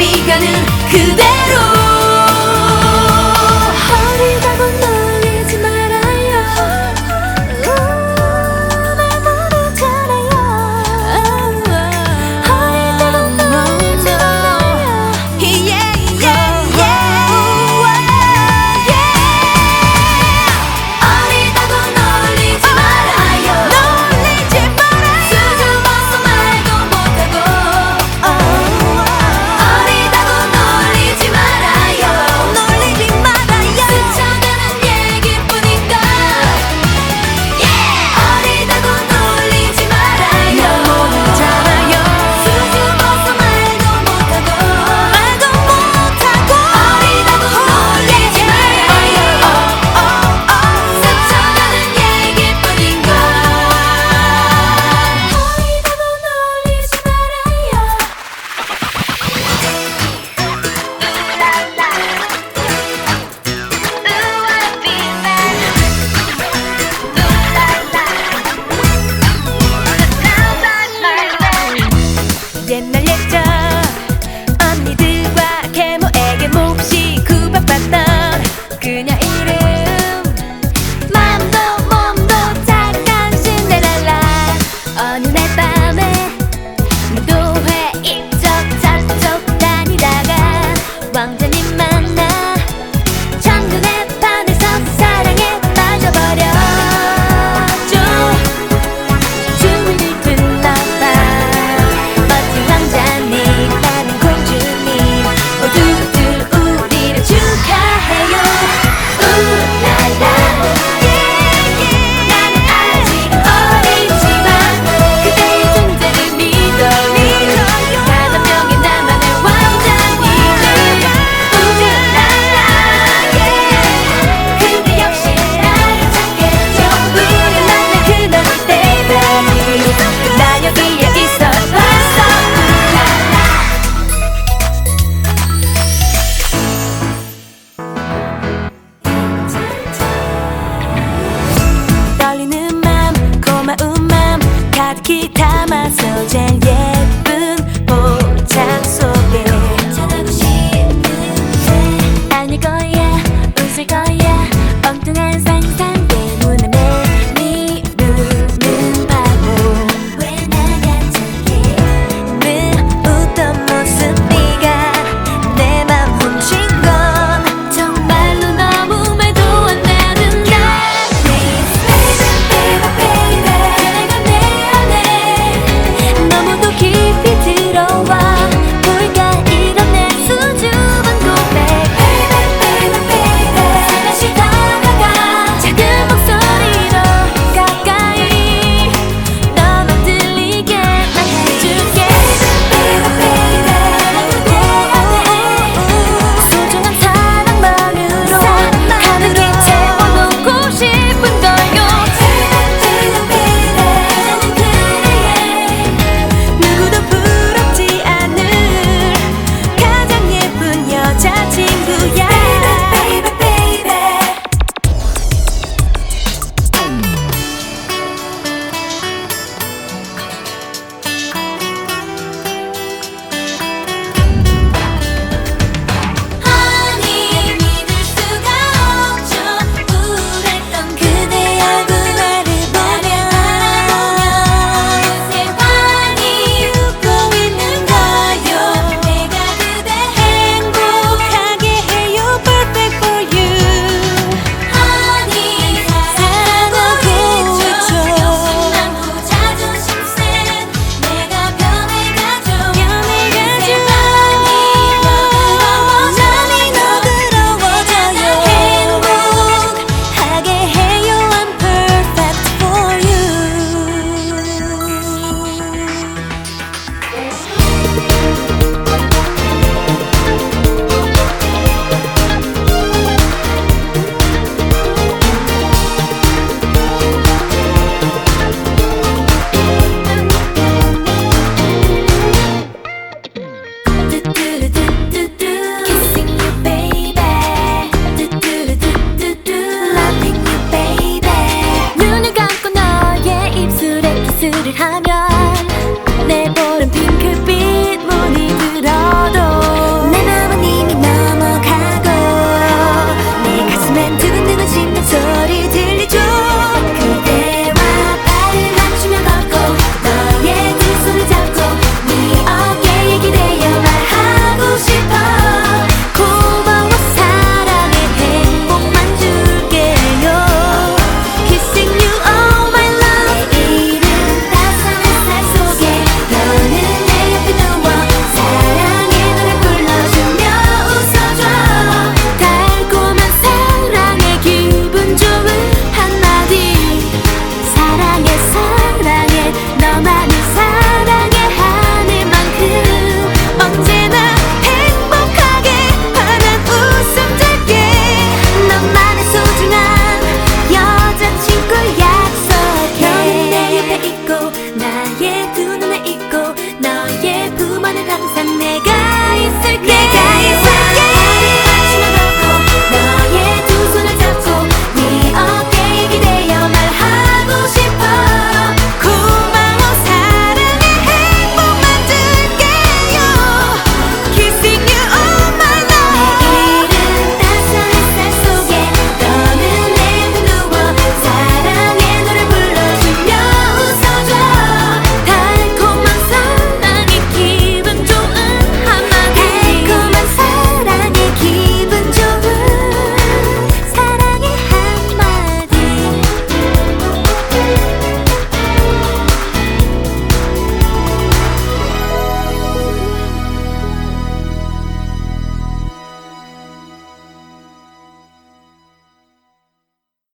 바람이 가는 그대로 I'm doing it.